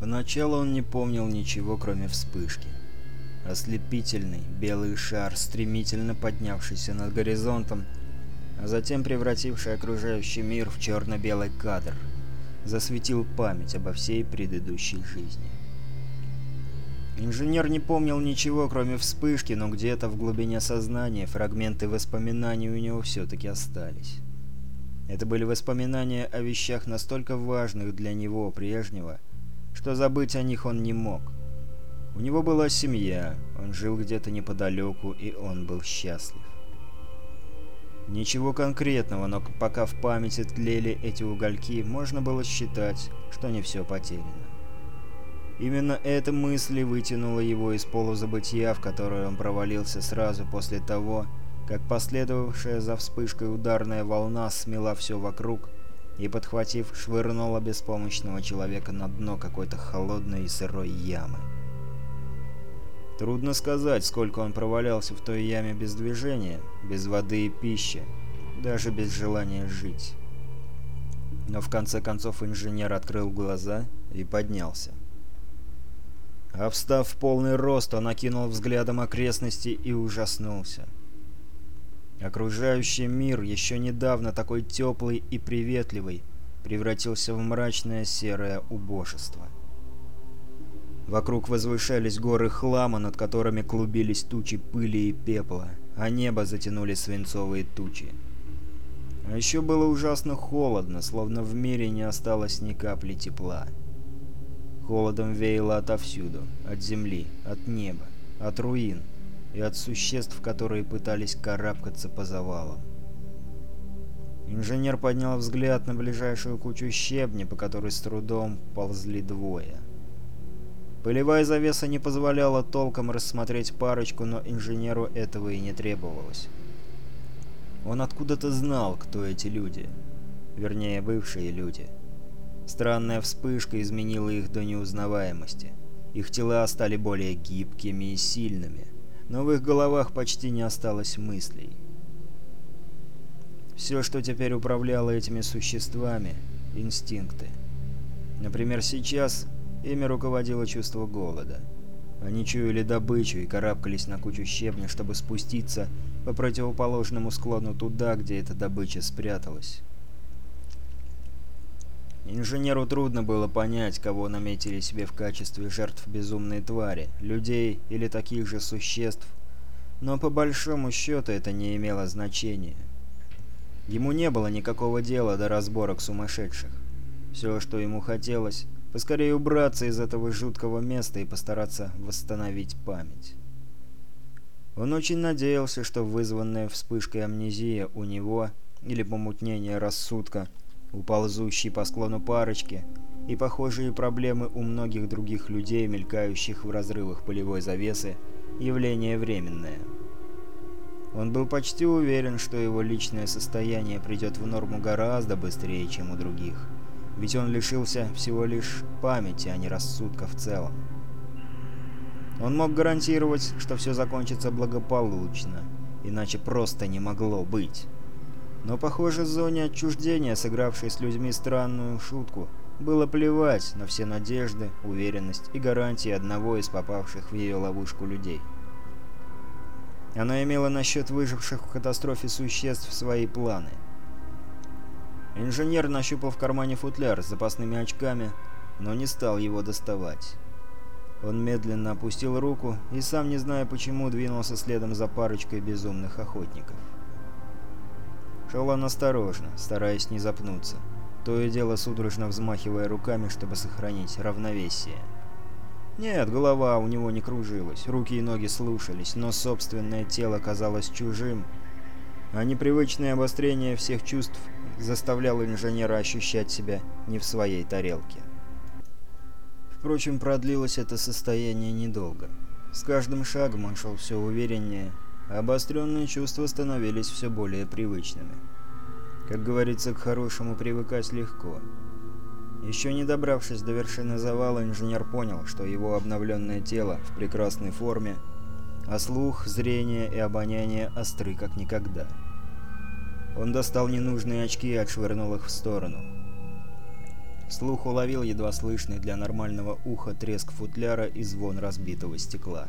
Поначалу он не помнил ничего, кроме вспышки. Ослепительный белый шар, стремительно поднявшийся над горизонтом, а затем превративший окружающий мир в черно-белый кадр, засветил память обо всей предыдущей жизни. Инженер не помнил ничего, кроме вспышки, но где-то в глубине сознания фрагменты воспоминаний у него все-таки остались. Это были воспоминания о вещах настолько важных для него прежнего, что забыть о них он не мог. У него была семья, он жил где-то неподалеку, и он был счастлив. Ничего конкретного, но пока в памяти тлели эти угольки, можно было считать, что не все потеряно. Именно эта мысль вытянула его из полузабытия, в которое он провалился сразу после того, как последовавшая за вспышкой ударная волна смела все вокруг, и, подхватив, швырнула беспомощного человека на дно какой-то холодной и сырой ямы. Трудно сказать, сколько он провалялся в той яме без движения, без воды и пищи, даже без желания жить. Но в конце концов инженер открыл глаза и поднялся. А встав в полный рост, он окинул взглядом окрестности и ужаснулся. Окружающий мир, еще недавно такой теплый и приветливый, превратился в мрачное серое убожество. Вокруг возвышались горы хлама, над которыми клубились тучи пыли и пепла, а небо затянули свинцовые тучи. А еще было ужасно холодно, словно в мире не осталось ни капли тепла. Холодом веяло отовсюду, от земли, от неба, от руин, и от существ, которые пытались карабкаться по завалам. Инженер поднял взгляд на ближайшую кучу щебня, по которой с трудом ползли двое. Пылевая завеса не позволяла толком рассмотреть парочку, но инженеру этого и не требовалось. Он откуда-то знал, кто эти люди. Вернее, бывшие люди. Странная вспышка изменила их до неузнаваемости. Их тела стали более гибкими и сильными – но в их головах почти не осталось мыслей. Все, что теперь управляло этими существами – инстинкты. Например, сейчас ими руководило чувство голода. Они чуяли добычу и карабкались на кучу щебня, чтобы спуститься по противоположному склону туда, где эта добыча спряталась. Инженеру трудно было понять, кого наметили себе в качестве жертв безумной твари, людей или таких же существ, но по большому счету это не имело значения. Ему не было никакого дела до разборок сумасшедших. Все, что ему хотелось, поскорее убраться из этого жуткого места и постараться восстановить память. Он очень надеялся, что вызванная вспышкой амнезия у него, или помутнение рассудка – у по склону парочки и похожие проблемы у многих других людей, мелькающих в разрывах полевой завесы, явление временное. Он был почти уверен, что его личное состояние придет в норму гораздо быстрее, чем у других, ведь он лишился всего лишь памяти, а не рассудка в целом. Он мог гарантировать, что все закончится благополучно, иначе просто не могло быть. Но, похоже, зоне отчуждения, сыгравшей с людьми странную шутку, было плевать на все надежды, уверенность и гарантии одного из попавших в ее ловушку людей. Она имела насчет выживших в катастрофе существ свои планы. Инженер нащупал в кармане футляр с запасными очками, но не стал его доставать. Он медленно опустил руку и, сам не зная почему, двинулся следом за парочкой безумных охотников. Шел он осторожно, стараясь не запнуться, то и дело судорожно взмахивая руками, чтобы сохранить равновесие. Нет, голова у него не кружилась, руки и ноги слушались, но собственное тело казалось чужим, а непривычное обострение всех чувств заставляло инженера ощущать себя не в своей тарелке. Впрочем, продлилось это состояние недолго. С каждым шагом он шел все увереннее, обостренные чувства становились все более привычными. Как говорится, к хорошему привыкать легко. Еще не добравшись до вершины завала, инженер понял, что его обновленное тело в прекрасной форме, а слух, зрение и обоняние остры как никогда. Он достал ненужные очки и отшвырнул их в сторону. Слух уловил едва слышный для нормального уха треск футляра и звон разбитого стекла.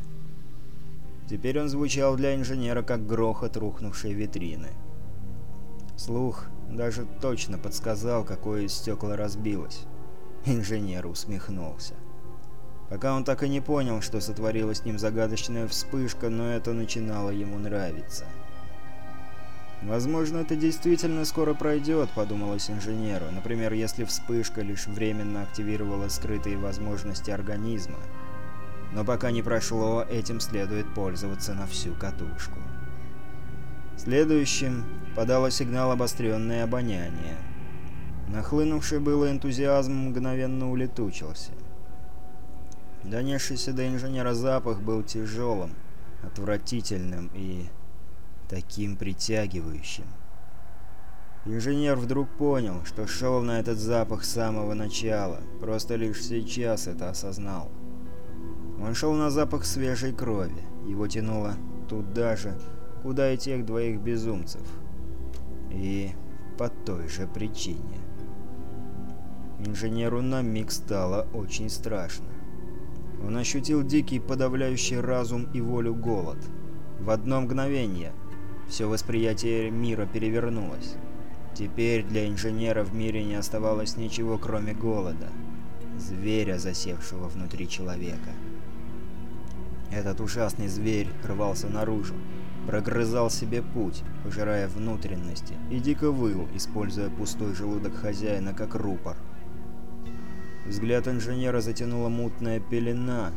Теперь он звучал для инженера как грохот рухнувшей витрины. Слух даже точно подсказал, какое стекло разбилось. Инженер усмехнулся. Пока он так и не понял, что сотворила с ним загадочная вспышка, но это начинало ему нравиться. «Возможно, это действительно скоро пройдет», — подумалось инженеру. «Например, если вспышка лишь временно активировала скрытые возможности организма. Но пока не прошло, этим следует пользоваться на всю катушку». Следующим подало сигнал обостренное обоняние. Нахлынувший было энтузиазм мгновенно улетучился. Донесшийся до инженера запах был тяжелым, отвратительным и таким притягивающим. Инженер вдруг понял, что шел на этот запах с самого начала, просто лишь сейчас это осознал. Он шел на запах свежей крови, его тянуло туда же, куда и тех двоих безумцев. И по той же причине. Инженеру на миг стало очень страшно. Он ощутил дикий подавляющий разум и волю голод. В одно мгновение все восприятие мира перевернулось. Теперь для инженера в мире не оставалось ничего, кроме голода. Зверя, засевшего внутри человека. Этот ужасный зверь рвался наружу, прогрызал себе путь, пожирая внутренности, и дико выл, используя пустой желудок хозяина как рупор. Взгляд инженера затянула мутная пелена,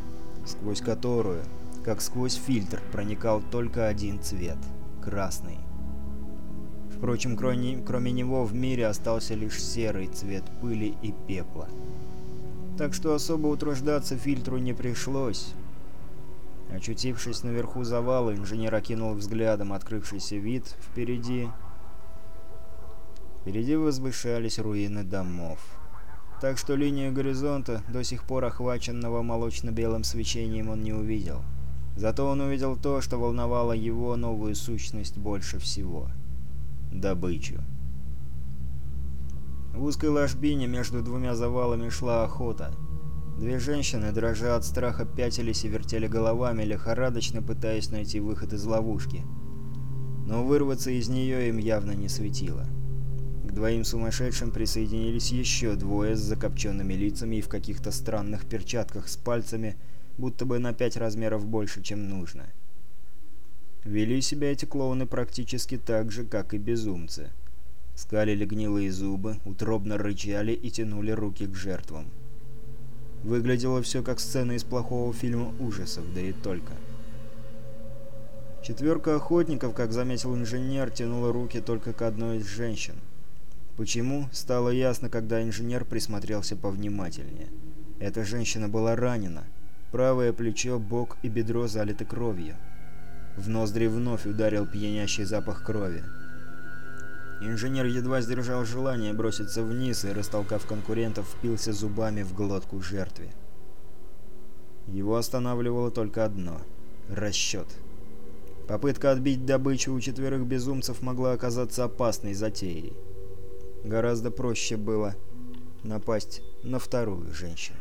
сквозь которую, как сквозь фильтр, проникал только один цвет — красный. Впрочем, кроме, кроме него в мире остался лишь серый цвет пыли и пепла. Так что особо утруждаться фильтру не пришлось. Очутившись наверху завала, инженер окинул взглядом открывшийся вид впереди. Впереди возвышались руины домов. Так что линию горизонта, до сих пор охваченного молочно-белым свечением, он не увидел. Зато он увидел то, что волновало его новую сущность больше всего. Добычу. В узкой ложбине между двумя завалами шла охота — Две женщины, дрожа от страха, пятились и вертели головами, лихорадочно пытаясь найти выход из ловушки. Но вырваться из нее им явно не светило. К двоим сумасшедшим присоединились еще двое с закопченными лицами и в каких-то странных перчатках с пальцами, будто бы на пять размеров больше, чем нужно. Вели себя эти клоуны практически так же, как и безумцы. Скалили гнилые зубы, утробно рычали и тянули руки к жертвам. Выглядело все как сцена из плохого фильма ужасов, да и только. Четверка охотников, как заметил инженер, тянула руки только к одной из женщин. Почему, стало ясно, когда инженер присмотрелся повнимательнее. Эта женщина была ранена. Правое плечо, бок и бедро залиты кровью. В ноздри вновь ударил пьянящий запах крови. Инженер едва сдержал желание броситься вниз и, растолкав конкурентов, впился зубами в глотку жертве. Его останавливало только одно — расчет. Попытка отбить добычу у четверых безумцев могла оказаться опасной затеей. Гораздо проще было напасть на вторую женщину.